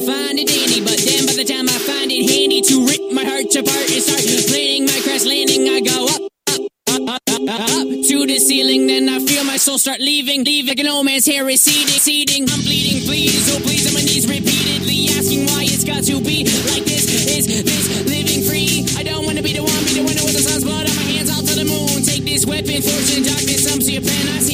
find it dandy, but then by the time I find it handy to rip my heart apart and start planning my crash landing, I go up. Up, up, up, up to the ceiling, then I feel my soul start leaving, leaving like an old man's hair receding, receding. I'm bleeding, please, oh please, on my knees repeatedly asking why it's got to be like this. Is this living free? I don't wanna be the one, be the one with the sun's blood on my hands, all to the moon. Take this weapon, fortune, darkness, I'm see a pen, I see.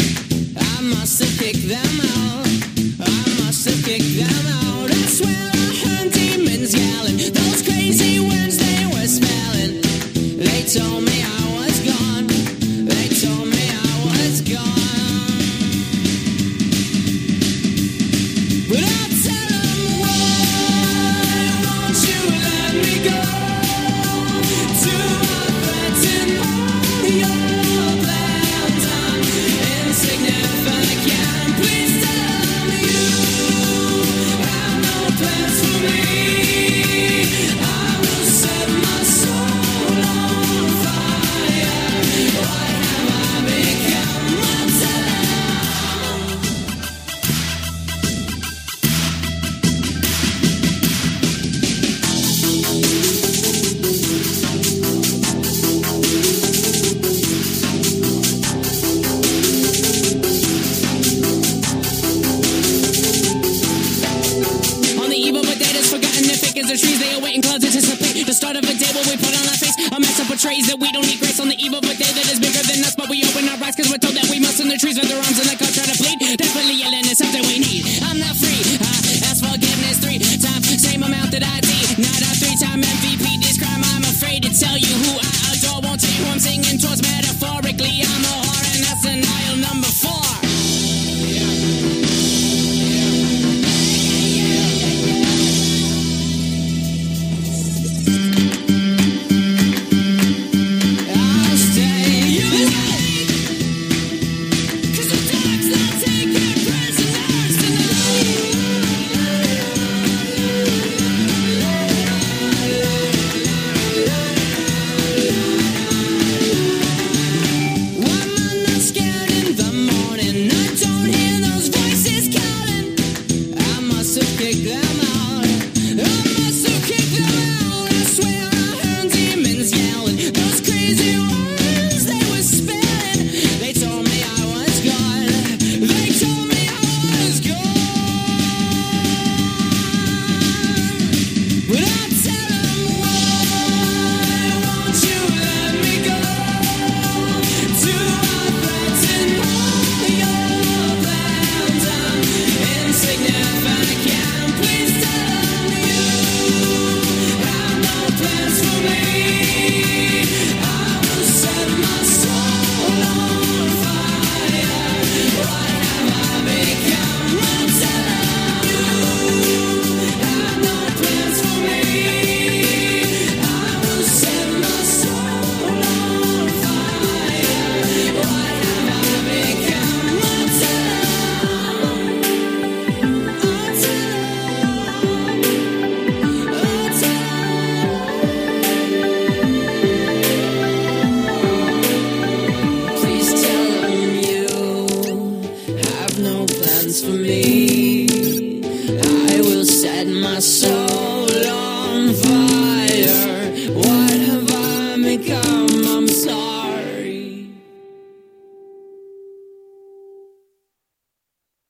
trees, they await in clouds anticipate the start of a day where we put on our face a mess of portrays that we don't need grace on the eve of a day that is bigger than us, but we open our eyes because we're told that we must in the trees with their arms and the cup try to plead. Definitely yelling is something we need. I'm not free. Uh, I ask forgiveness three times, same amount that I did. Not a three-time MVP. This crime, I'm afraid to tell you who I adore. Won't tell you who I'm singing towards set